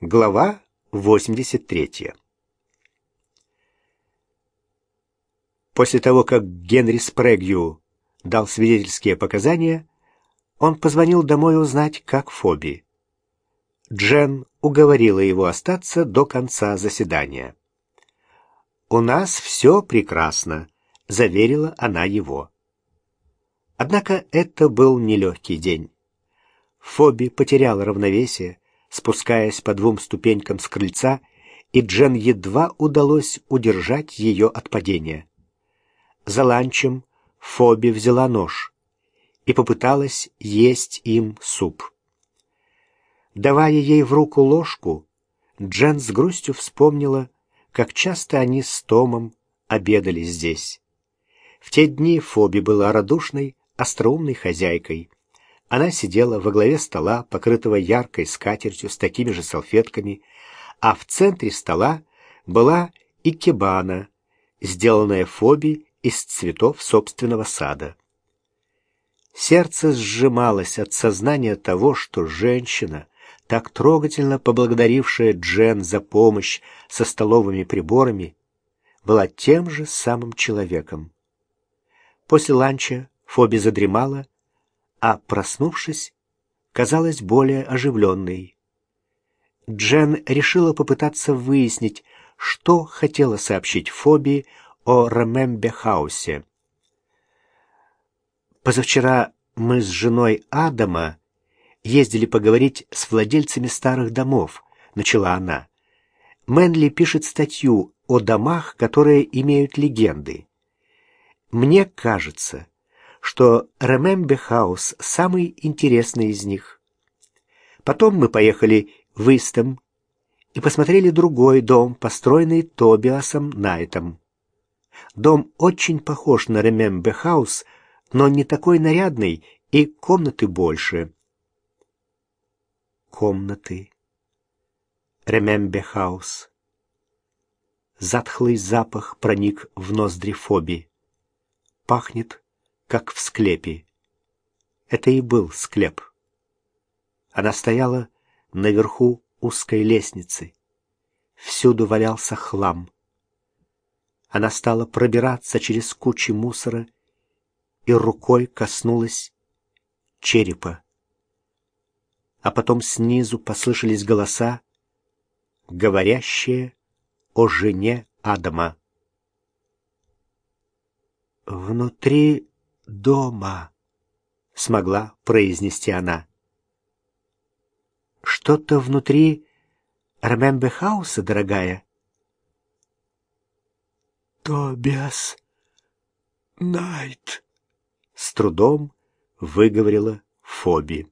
Глава 83 После того, как Генри Спрэгью дал свидетельские показания, он позвонил домой узнать, как Фоби. Джен уговорила его остаться до конца заседания. «У нас все прекрасно», — заверила она его. Однако это был нелегкий день. Фоби потерял равновесие, спускаясь по двум ступенькам с крыльца, и Джен едва удалось удержать ее от падения. За ланчем Фоби взяла нож и попыталась есть им суп. Давая ей в руку ложку, Джен с грустью вспомнила, как часто они с Томом обедали здесь. В те дни Фоби была радушной, остроумной хозяйкой. Она сидела во главе стола, покрытого яркой скатертью с такими же салфетками, а в центре стола была икебана, сделанная Фоби из цветов собственного сада. Сердце сжималось от сознания того, что женщина, так трогательно поблагодарившая Джен за помощь со столовыми приборами, была тем же самым человеком. После ланча Фоби задремала, а, проснувшись, казалась более оживленной. Джен решила попытаться выяснить, что хотела сообщить Фоби о Ремембе-хаусе. Позавчера мы с женой Адама ездили поговорить с владельцами старых домов, начала она. Мэнли пишет статью о домах, которые имеют легенды. Мне кажется, что Ремембе Хаус самый интересный из них. Потом мы поехали в Истом и посмотрели другой дом, построенный Тобиасом Найтом. Дом очень похож на Ремембе Хаус, но не такой нарядный и комнаты больше. Комнаты. Ремембе Хаус. Затхлый запах проник в ноздри Фоби. Пахнет как в склепе. Это и был склеп. Она стояла наверху узкой лестницы. Всюду валялся хлам. Она стала пробираться через кучи мусора и рукой коснулась черепа. А потом снизу послышались голоса, говорящие о жене Адама. Внутри дома», — смогла произнести она. «Что-то внутри Ремембехауса, дорогая?» «Тобиас Найт», — с трудом выговорила Фоби.